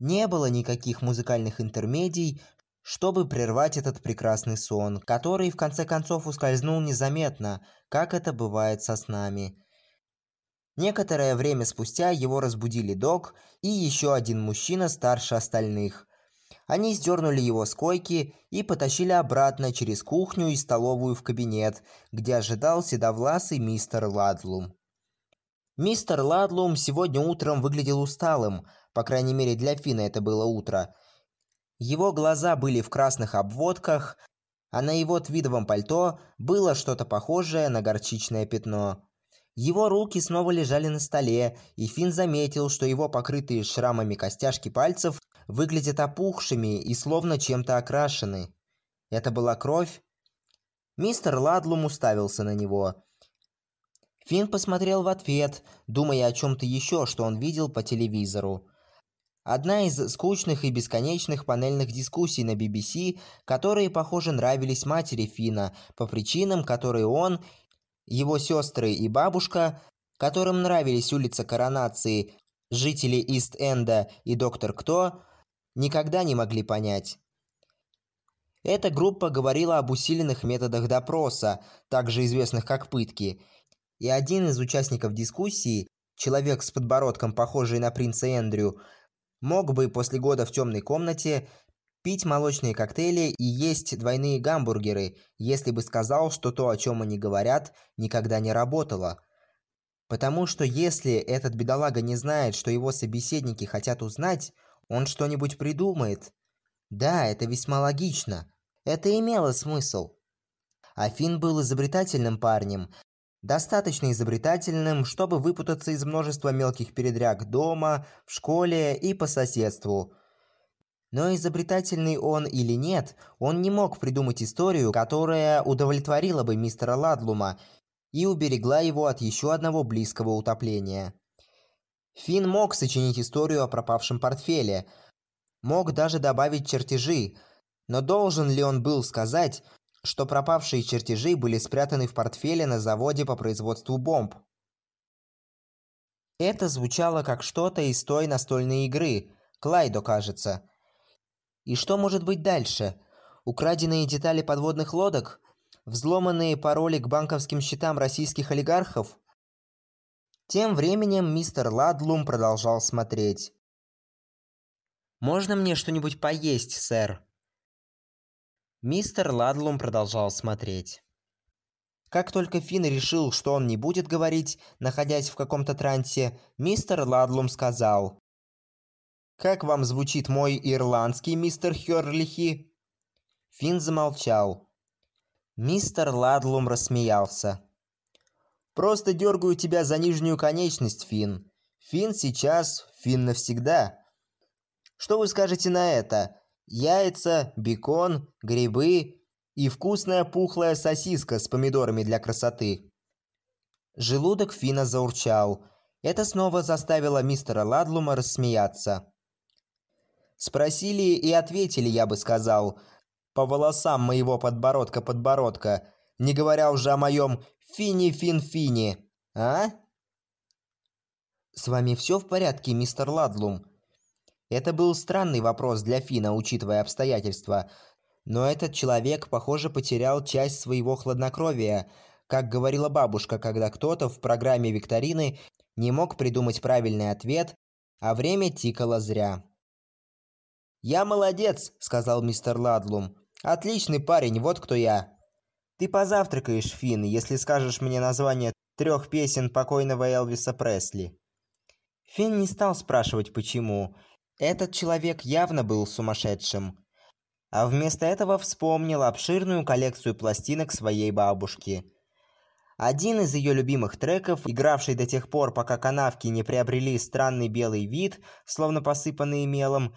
Не было никаких музыкальных интермедий, чтобы прервать этот прекрасный сон, который в конце концов ускользнул незаметно, как это бывает со снами. Некоторое время спустя его разбудили Док и еще один мужчина старше остальных. Они сдернули его с койки и потащили обратно через кухню и столовую в кабинет, где ожидал седовласый мистер Ладлум. Мистер Ладлум сегодня утром выглядел усталым, по крайней мере для Фина это было утро. Его глаза были в красных обводках, а на его твидовом пальто было что-то похожее на горчичное пятно. Его руки снова лежали на столе, и Фин заметил, что его покрытые шрамами костяшки пальцев выглядят опухшими и словно чем-то окрашены. Это была кровь? Мистер Ладлум уставился на него. Фин посмотрел в ответ, думая о чем-то еще, что он видел по телевизору. Одна из скучных и бесконечных панельных дискуссий на BBC, которые, похоже, нравились матери Фина по причинам, которые он, его сестры и бабушка, которым нравились улица Коронации, жители Ист-Энда и доктор Кто, никогда не могли понять. Эта группа говорила об усиленных методах допроса, также известных как пытки, и один из участников дискуссии, человек с подбородком, похожий на принца Эндрю, мог бы после года в темной комнате пить молочные коктейли и есть двойные гамбургеры, если бы сказал, что то, о чем они говорят, никогда не работало. Потому что если этот бедолага не знает, что его собеседники хотят узнать, он что-нибудь придумает. Да, это весьма логично. Это имело смысл. Афин был изобретательным парнем, достаточно изобретательным, чтобы выпутаться из множества мелких передряг дома, в школе и по соседству. Но изобретательный он или нет, он не мог придумать историю, которая удовлетворила бы мистера Ладлума и уберегла его от еще одного близкого утопления. Финн мог сочинить историю о пропавшем портфеле, мог даже добавить чертежи, но должен ли он был сказать, что пропавшие чертежи были спрятаны в портфеле на заводе по производству бомб? Это звучало как что-то из той настольной игры, Клайдо, кажется. И что может быть дальше? Украденные детали подводных лодок? Взломанные пароли к банковским счетам российских олигархов? Тем временем мистер Ладлум продолжал смотреть. «Можно мне что-нибудь поесть, сэр?» Мистер Ладлум продолжал смотреть. Как только Финн решил, что он не будет говорить, находясь в каком-то трансе, мистер Ладлум сказал. «Как вам звучит мой ирландский, мистер Хёрлихи?» Финн замолчал. Мистер Ладлум рассмеялся. Просто дергаю тебя за нижнюю конечность, Фин. Фин сейчас, Фин навсегда. Что вы скажете на это? Яйца, бекон, грибы и вкусная пухлая сосиска с помидорами для красоты. Желудок Фина заурчал. Это снова заставило мистера Ладлума рассмеяться. Спросили и ответили, я бы сказал, по волосам моего подбородка-подбородка, не говоря уже о моем Фини-фин-фини, а? С вами все в порядке, мистер Ладлум? Это был странный вопрос для Фина, учитывая обстоятельства. Но этот человек, похоже, потерял часть своего хладнокровия, как говорила бабушка, когда кто-то в программе викторины не мог придумать правильный ответ, а время тикало зря. «Я молодец», — сказал мистер Ладлум. «Отличный парень, вот кто я». Ты позавтракаешь, Финн, если скажешь мне название трех песен покойного Элвиса Пресли. Финн не стал спрашивать, почему. Этот человек явно был сумасшедшим. А вместо этого вспомнил обширную коллекцию пластинок своей бабушки. Один из ее любимых треков, игравший до тех пор, пока канавки не приобрели странный белый вид, словно посыпанные мелом,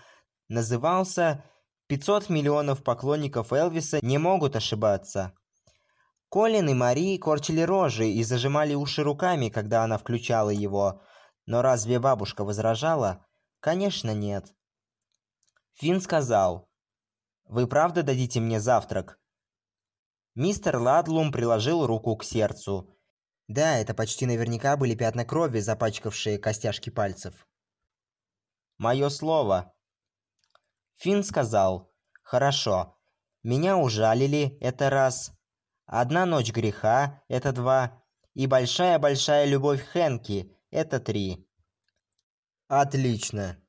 назывался «500 миллионов поклонников Элвиса не могут ошибаться». Колин и Мари корчили рожи и зажимали уши руками, когда она включала его. Но разве бабушка возражала? Конечно, нет. Финн сказал, «Вы правда дадите мне завтрак?» Мистер Ладлум приложил руку к сердцу. Да, это почти наверняка были пятна крови, запачкавшие костяшки пальцев. «Мое слово», Финн сказал, «Хорошо, меня ужалили, это раз. Одна ночь греха, это два. И большая-большая любовь Хэнки, это три». «Отлично!»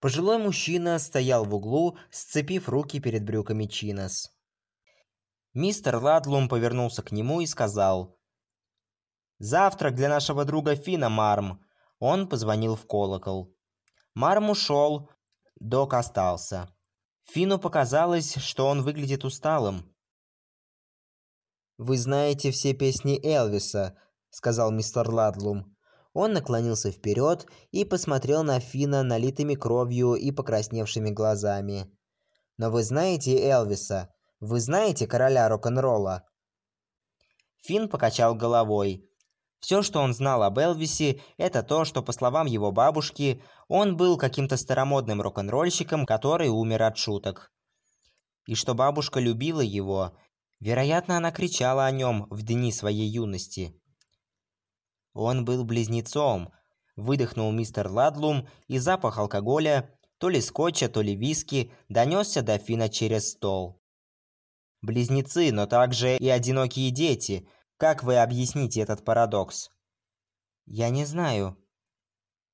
Пожилой мужчина стоял в углу, сцепив руки перед брюками Чинос. Мистер Ладлум повернулся к нему и сказал, «Завтрак для нашего друга Фина, Марм». Он позвонил в колокол. Марм ушел, Док остался. Фину показалось, что он выглядит усталым. «Вы знаете все песни Элвиса», — сказал мистер Ладлум. Он наклонился вперед и посмотрел на Фина налитыми кровью и покрасневшими глазами. «Но вы знаете Элвиса? Вы знаете короля рок-н-ролла?» Фин покачал головой. Все, что он знал об Элвисе, это то, что, по словам его бабушки, он был каким-то старомодным рок-н-ролльщиком, который умер от шуток. И что бабушка любила его. Вероятно, она кричала о нем в дни своей юности. Он был близнецом. Выдохнул мистер Ладлум, и запах алкоголя, то ли скотча, то ли виски, донесся до Фина через стол. Близнецы, но также и одинокие дети. Как вы объясните этот парадокс? Я не знаю.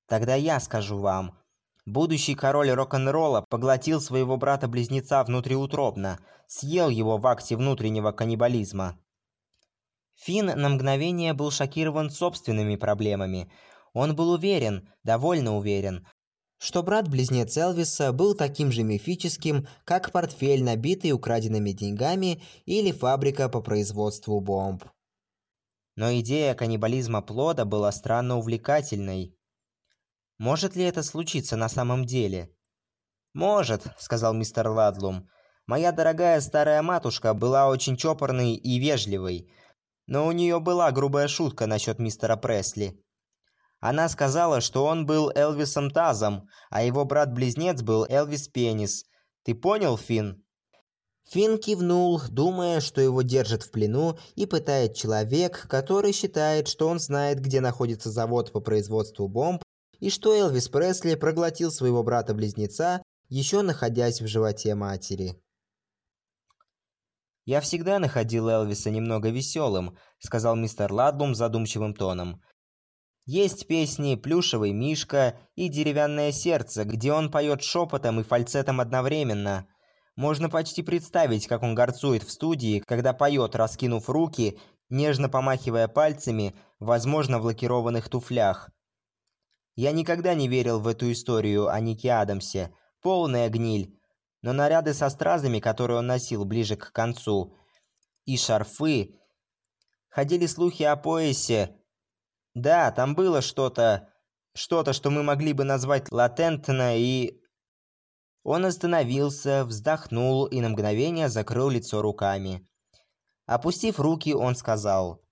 Тогда я скажу вам. Будущий король рок-н-ролла поглотил своего брата-близнеца внутриутробно, съел его в акте внутреннего каннибализма. Финн на мгновение был шокирован собственными проблемами. Он был уверен, довольно уверен, что брат-близнец Элвиса был таким же мифическим, как портфель, набитый украденными деньгами, или фабрика по производству бомб. Но идея каннибализма плода была странно увлекательной. Может ли это случиться на самом деле? «Может», — сказал мистер Ладлум. «Моя дорогая старая матушка была очень чопорной и вежливой, но у нее была грубая шутка насчет мистера Пресли. Она сказала, что он был Элвисом Тазом, а его брат-близнец был Элвис Пенис. Ты понял, Финн? Финн кивнул, думая, что его держат в плену и пытает человек, который считает, что он знает, где находится завод по производству бомб, и что Элвис Пресли проглотил своего брата-близнеца, еще находясь в животе матери. «Я всегда находил Элвиса немного веселым», — сказал мистер Ладлум задумчивым тоном. «Есть песни «Плюшевый мишка» и «Деревянное сердце», где он поет шепотом и фальцетом одновременно. Можно почти представить, как он горцует в студии, когда поет, раскинув руки, нежно помахивая пальцами, возможно, в лакированных туфлях. Я никогда не верил в эту историю о Нике Адамсе. Полная гниль но наряды со стразами, которые он носил ближе к концу, и шарфы... Ходили слухи о поясе. Да, там было что-то... Что-то, что мы могли бы назвать латентно и... Он остановился, вздохнул и на мгновение закрыл лицо руками. Опустив руки, он сказал...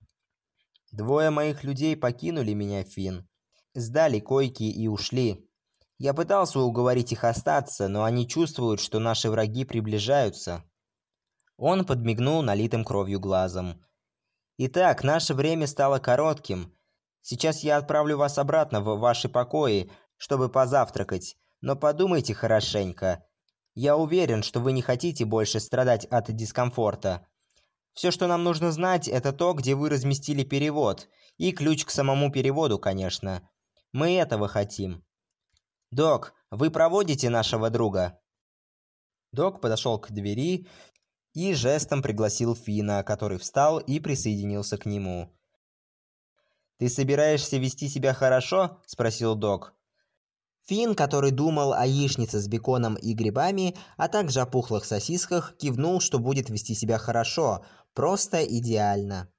«Двое моих людей покинули меня, Фин, Сдали койки и ушли. Я пытался уговорить их остаться, но они чувствуют, что наши враги приближаются. Он подмигнул налитым кровью глазом. Итак, наше время стало коротким. Сейчас я отправлю вас обратно в ваши покои, чтобы позавтракать, но подумайте хорошенько. Я уверен, что вы не хотите больше страдать от дискомфорта. Все, что нам нужно знать, это то, где вы разместили перевод, и ключ к самому переводу, конечно. Мы этого хотим. «Док, вы проводите нашего друга?» Док подошел к двери и жестом пригласил Фина, который встал и присоединился к нему. «Ты собираешься вести себя хорошо?» – спросил Док. Фин, который думал о яичнице с беконом и грибами, а также о пухлых сосисках, кивнул, что будет вести себя хорошо, просто идеально.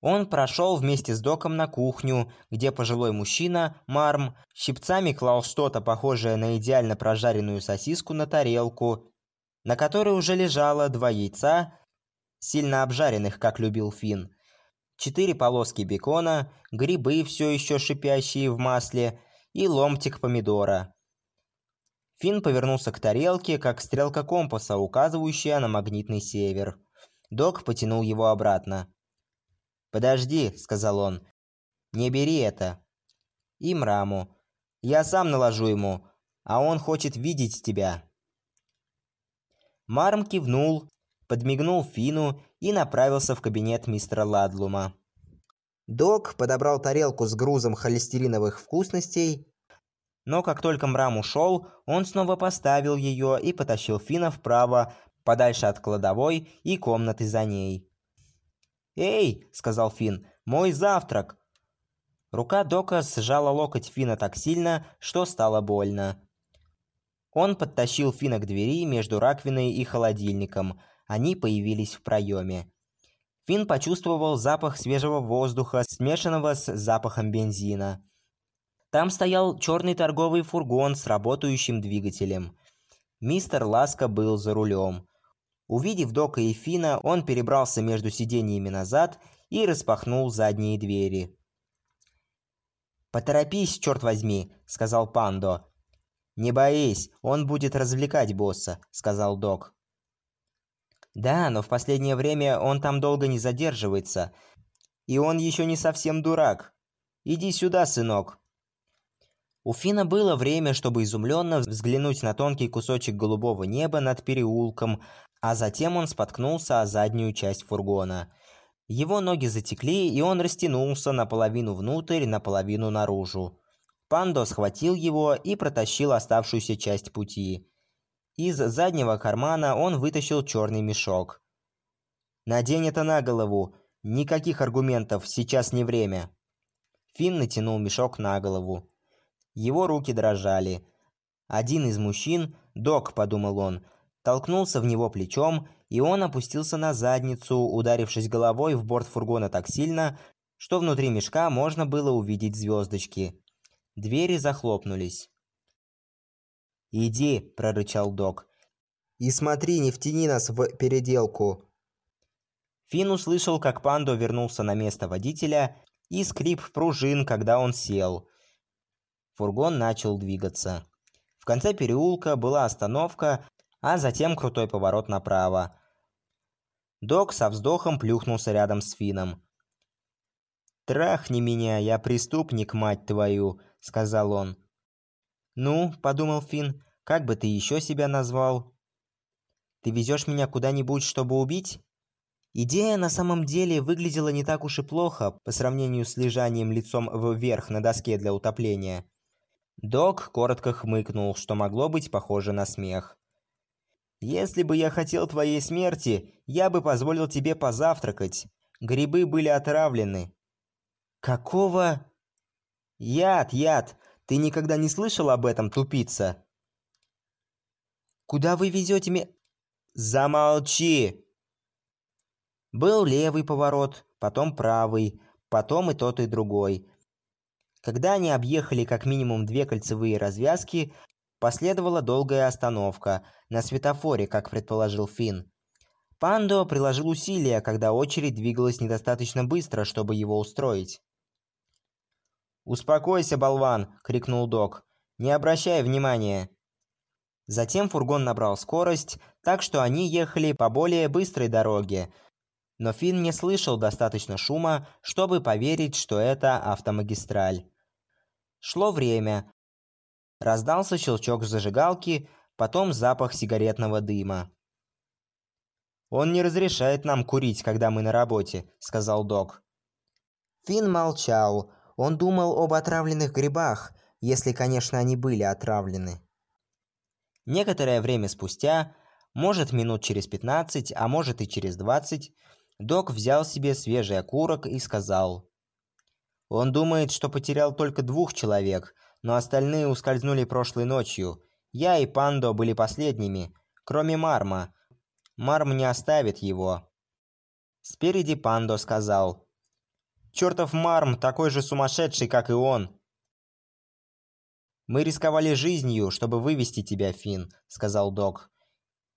Он прошел вместе с Доком на кухню, где пожилой мужчина, Марм, щипцами клал что-то похожее на идеально прожаренную сосиску на тарелку, на которой уже лежало два яйца, сильно обжаренных, как любил Фин, четыре полоски бекона, грибы, все еще шипящие в масле, и ломтик помидора. Фин повернулся к тарелке, как стрелка компаса, указывающая на магнитный север. Док потянул его обратно. «Подожди», — сказал он. «Не бери это». «И мраму. Я сам наложу ему. а он хочет видеть тебя». Марм кивнул, подмигнул Фину и направился в кабинет мистера Ладлума. Док подобрал тарелку с грузом холестериновых вкусностей, но как только Мрам ушел, он снова поставил ее и потащил Фина вправо, подальше от кладовой и комнаты за ней. «Эй!» – сказал Фин. «Мой завтрак!» Рука Дока сжала локоть Фина так сильно, что стало больно. Он подтащил Фина к двери между раковиной и холодильником. Они появились в проеме. Фин почувствовал запах свежего воздуха, смешанного с запахом бензина. Там стоял черный торговый фургон с работающим двигателем. Мистер Ласка был за рулем. Увидев Дока и Фина, он перебрался между сиденьями назад и распахнул задние двери. «Поторопись, черт возьми», — сказал Пандо. «Не боись, он будет развлекать босса», — сказал Док. «Да, но в последнее время он там долго не задерживается. И он еще не совсем дурак. Иди сюда, сынок». У Фина было время, чтобы изумленно взглянуть на тонкий кусочек голубого неба над переулком, а затем он споткнулся о заднюю часть фургона. Его ноги затекли, и он растянулся наполовину внутрь, наполовину наружу. Пандо схватил его и протащил оставшуюся часть пути. Из заднего кармана он вытащил черный мешок. «Надень это на голову. Никаких аргументов, сейчас не время». Финн натянул мешок на голову. Его руки дрожали. Один из мужчин, Док, подумал он, толкнулся в него плечом, и он опустился на задницу, ударившись головой в борт фургона так сильно, что внутри мешка можно было увидеть звездочки. Двери захлопнулись. «Иди», – прорычал док. «И смотри, не втяни нас в переделку». Финн услышал, как Пандо вернулся на место водителя и скрип пружин, когда он сел. Фургон начал двигаться. В конце переулка была остановка, а затем крутой поворот направо. Док со вздохом плюхнулся рядом с Фином. «Трахни меня, я преступник, мать твою», — сказал он. «Ну», — подумал Фин, — «как бы ты еще себя назвал?» «Ты везешь меня куда-нибудь, чтобы убить?» Идея на самом деле выглядела не так уж и плохо по сравнению с лежанием лицом вверх на доске для утопления. Док коротко хмыкнул, что могло быть похоже на смех. Если бы я хотел твоей смерти, я бы позволил тебе позавтракать. Грибы были отравлены. Какого? Яд, яд. Ты никогда не слышал об этом, тупица? Куда вы везете меня? Замолчи. Был левый поворот, потом правый, потом и тот, и другой. Когда они объехали как минимум две кольцевые развязки, Последовала долгая остановка на светофоре, как предположил Финн. Пандо приложил усилия, когда очередь двигалась недостаточно быстро, чтобы его устроить. «Успокойся, болван!» – крикнул Док. «Не обращай внимания!» Затем фургон набрал скорость, так что они ехали по более быстрой дороге. Но Финн не слышал достаточно шума, чтобы поверить, что это автомагистраль. Шло время, Раздался щелчок зажигалки, потом запах сигаретного дыма. «Он не разрешает нам курить, когда мы на работе», — сказал док. Финн молчал. Он думал об отравленных грибах, если, конечно, они были отравлены. Некоторое время спустя, может минут через 15, а может и через 20, док взял себе свежий окурок и сказал. «Он думает, что потерял только двух человек, но остальные ускользнули прошлой ночью. Я и Пандо были последними, кроме Марма. Марм не оставит его. Спереди Пандо сказал. «Чёртов Марм такой же сумасшедший, как и он!» «Мы рисковали жизнью, чтобы вывести тебя, Фин, сказал Док.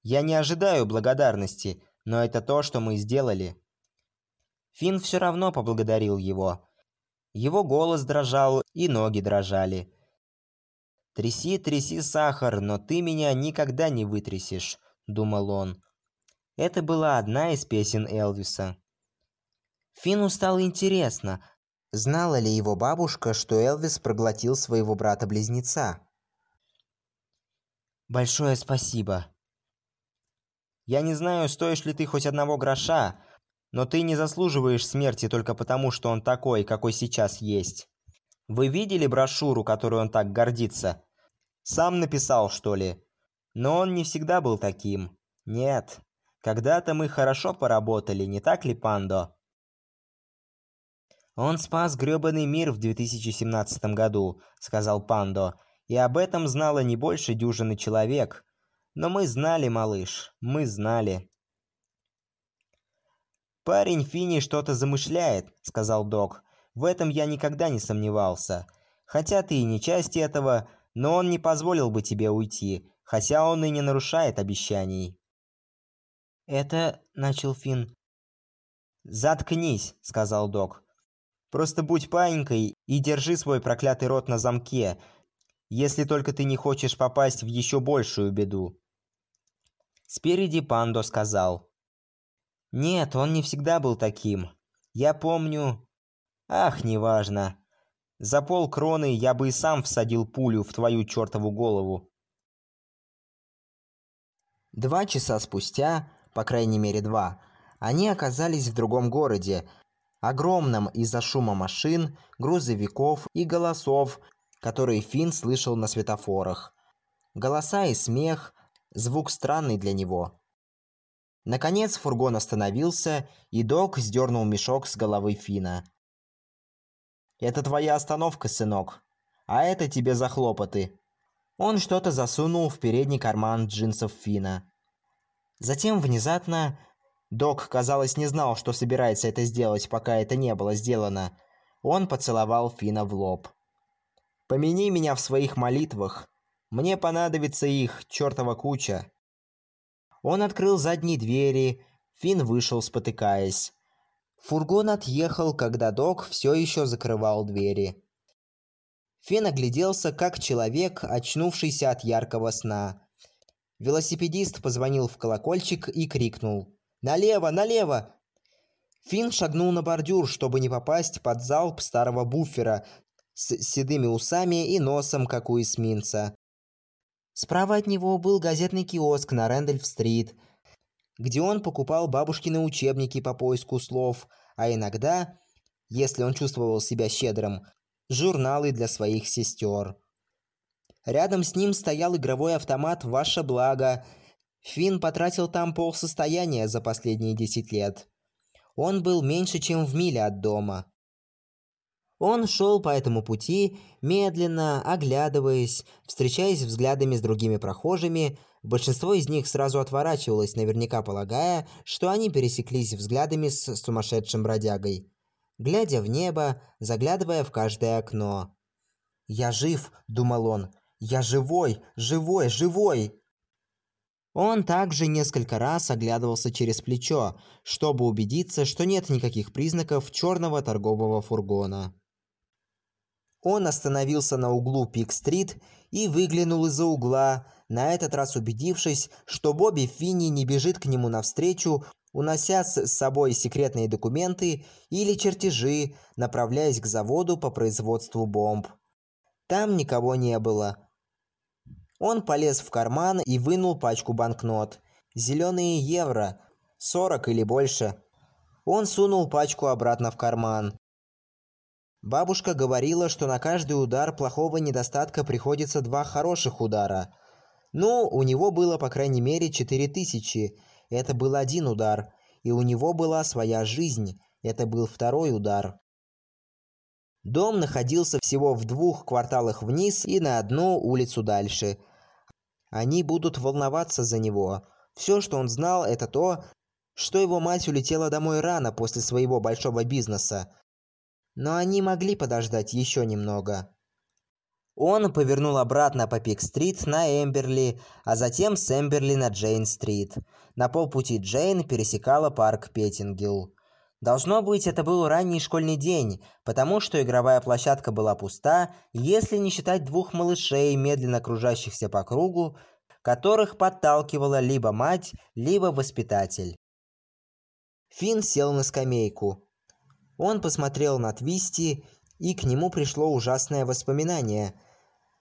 «Я не ожидаю благодарности, но это то, что мы сделали». Фин все равно поблагодарил его. Его голос дрожал, и ноги дрожали. «Тряси, тряси сахар, но ты меня никогда не вытрясешь», – думал он. Это была одна из песен Элвиса. Фину стало интересно, знала ли его бабушка, что Элвис проглотил своего брата-близнеца. Большое спасибо. Я не знаю, стоишь ли ты хоть одного гроша, но ты не заслуживаешь смерти только потому, что он такой, какой сейчас есть. Вы видели брошюру, которую он так гордится? Сам написал, что ли? Но он не всегда был таким. Нет. Когда-то мы хорошо поработали, не так ли, Пандо? Он спас грёбаный мир в 2017 году, сказал Пандо. И об этом знало не больше дюжины человек. Но мы знали, малыш, мы знали. «Парень Фини что-то замышляет», — сказал док. «В этом я никогда не сомневался. Хотя ты и не часть этого, но он не позволил бы тебе уйти, хотя он и не нарушает обещаний». «Это...» — начал Фин. «Заткнись», — сказал док. «Просто будь паинькой и держи свой проклятый рот на замке, если только ты не хочешь попасть в еще большую беду». Спереди Пандо сказал. «Нет, он не всегда был таким. Я помню...» «Ах, неважно. За пол кроны я бы и сам всадил пулю в твою чертову голову». Два часа спустя, по крайней мере два, они оказались в другом городе, огромном из-за шума машин, грузовиков и голосов, которые Финн слышал на светофорах. Голоса и смех, звук странный для него. Наконец фургон остановился, и Док сдернул мешок с головы Фина. «Это твоя остановка, сынок. А это тебе за хлопоты». Он что-то засунул в передний карман джинсов Фина. Затем внезапно Док, казалось, не знал, что собирается это сделать, пока это не было сделано. Он поцеловал Фина в лоб. «Помяни меня в своих молитвах. Мне понадобится их чертова куча». Он открыл задние двери, Фин вышел, спотыкаясь. Фургон отъехал, когда Док все еще закрывал двери. Фин огляделся, как человек, очнувшийся от яркого сна. Велосипедист позвонил в колокольчик и крикнул «Налево, налево!». Фин шагнул на бордюр, чтобы не попасть под залп старого буфера с седыми усами и носом, как у эсминца. Справа от него был газетный киоск на Рэндольф-стрит, где он покупал бабушкины учебники по поиску слов, а иногда, если он чувствовал себя щедрым, журналы для своих сестер. Рядом с ним стоял игровой автомат «Ваше благо». Финн потратил там полсостояния за последние десять лет. Он был меньше, чем в миле от дома. Он шел по этому пути, медленно, оглядываясь, встречаясь взглядами с другими прохожими. Большинство из них сразу отворачивалось, наверняка полагая, что они пересеклись взглядами с сумасшедшим бродягой. Глядя в небо, заглядывая в каждое окно. «Я жив», — думал он. «Я живой, живой, живой!» Он также несколько раз оглядывался через плечо, чтобы убедиться, что нет никаких признаков черного торгового фургона. Он остановился на углу Пик-стрит и выглянул из-за угла, на этот раз убедившись, что Бобби Финни не бежит к нему навстречу, унося с собой секретные документы или чертежи, направляясь к заводу по производству бомб. Там никого не было. Он полез в карман и вынул пачку банкнот. Зеленые евро, 40 или больше. Он сунул пачку обратно в карман. Бабушка говорила, что на каждый удар плохого недостатка приходится два хороших удара. Ну, у него было по крайней мере четыре тысячи. Это был один удар. И у него была своя жизнь. Это был второй удар. Дом находился всего в двух кварталах вниз и на одну улицу дальше. Они будут волноваться за него. Все, что он знал, это то, что его мать улетела домой рано после своего большого бизнеса но они могли подождать еще немного. Он повернул обратно по Пик-стрит на Эмберли, а затем с Эмберли на Джейн-стрит. На полпути Джейн пересекала парк Петтингилл. Должно быть, это был ранний школьный день, потому что игровая площадка была пуста, если не считать двух малышей, медленно кружащихся по кругу, которых подталкивала либо мать, либо воспитатель. Финн сел на скамейку. Он посмотрел на Твисти, и к нему пришло ужасное воспоминание.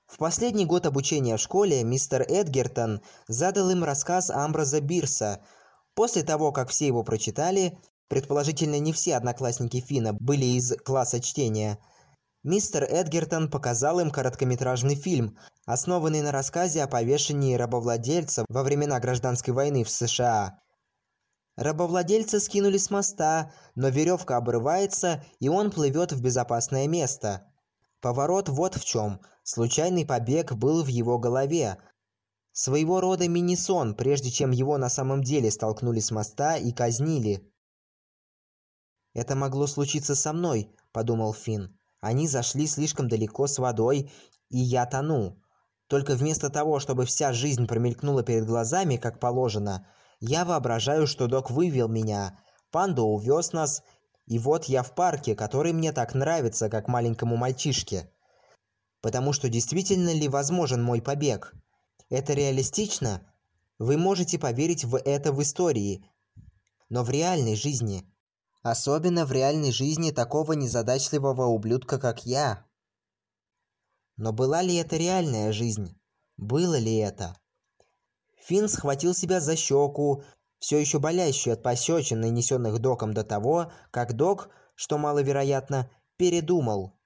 В последний год обучения в школе мистер Эдгертон задал им рассказ Амбраза Бирса. После того, как все его прочитали, предположительно не все одноклассники Фина были из класса чтения, мистер Эдгертон показал им короткометражный фильм, основанный на рассказе о повешении рабовладельца во времена гражданской войны в США. Рабовладельца скинули с моста, но веревка обрывается, и он плывет в безопасное место. Поворот вот в чем. Случайный побег был в его голове. Своего рода мини-сон, прежде чем его на самом деле столкнули с моста и казнили. «Это могло случиться со мной», – подумал Финн. «Они зашли слишком далеко с водой, и я тону. Только вместо того, чтобы вся жизнь промелькнула перед глазами, как положено, я воображаю, что док вывел меня, панда увез нас, и вот я в парке, который мне так нравится, как маленькому мальчишке. Потому что действительно ли возможен мой побег? Это реалистично? Вы можете поверить в это в истории. Но в реальной жизни. Особенно в реальной жизни такого незадачливого ублюдка, как я. Но была ли это реальная жизнь? Было ли это? Финн схватил себя за щеку, все еще болящую от пощечин, нанесенных доком до того, как док, что маловероятно, передумал.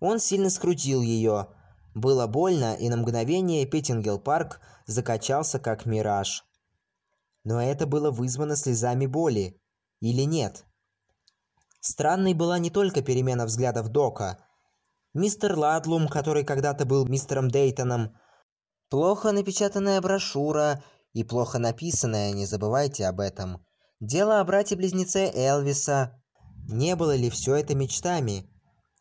Он сильно скрутил ее. Было больно, и на мгновение Петтингел-парк закачался как мираж. Но это было вызвано слезами боли. Или нет? Странной была не только перемена взглядов Дока. Мистер Ладлум, который когда-то был мистером Дейтоном, плохо напечатанная брошюра и плохо написанная, не забывайте об этом. Дело о брате-близнеце Элвиса. Не было ли все это мечтами?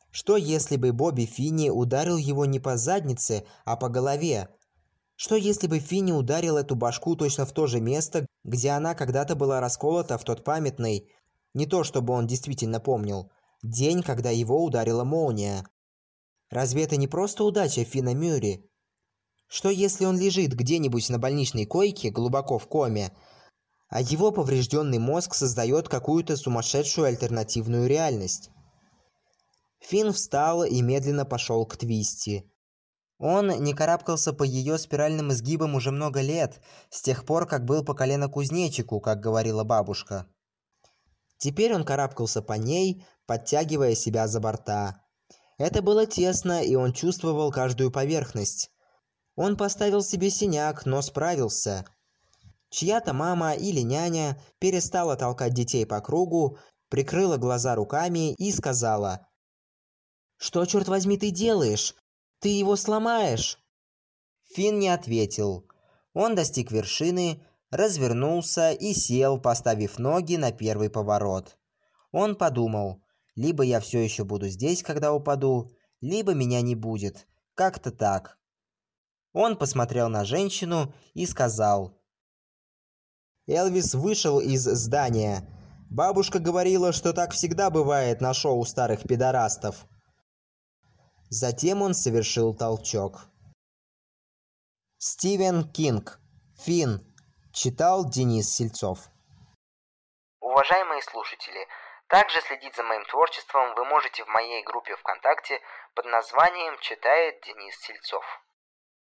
Что если бы Бобби Финни ударил его не по заднице, а по голове? Что если бы Финни ударил эту башку точно в то же место, где она когда-то была расколота в тот памятный, не то чтобы он действительно помнил, день, когда его ударила молния? Разве это не просто удача Фина Мюрри? Что если он лежит где-нибудь на больничной койке, глубоко в коме, а его поврежденный мозг создает какую-то сумасшедшую альтернативную реальность? Финн встал и медленно пошел к Твисти. Он не карабкался по ее спиральным изгибам уже много лет, с тех пор, как был по колено кузнечику, как говорила бабушка. Теперь он карабкался по ней, подтягивая себя за борта. Это было тесно, и он чувствовал каждую поверхность. Он поставил себе синяк, но справился. Чья-то мама или няня перестала толкать детей по кругу, прикрыла глаза руками и сказала «Что, черт возьми, ты делаешь? Ты его сломаешь!» Финн не ответил. Он достиг вершины, развернулся и сел, поставив ноги на первый поворот. Он подумал, либо я все еще буду здесь, когда упаду, либо меня не будет. Как-то так. Он посмотрел на женщину и сказал. Элвис вышел из здания. Бабушка говорила, что так всегда бывает на шоу старых пидорастов. Затем он совершил толчок. Стивен Кинг. Фин. Читал Денис Сельцов. Уважаемые слушатели, также следить за моим творчеством вы можете в моей группе ВКонтакте под названием «Читает Денис Сельцов».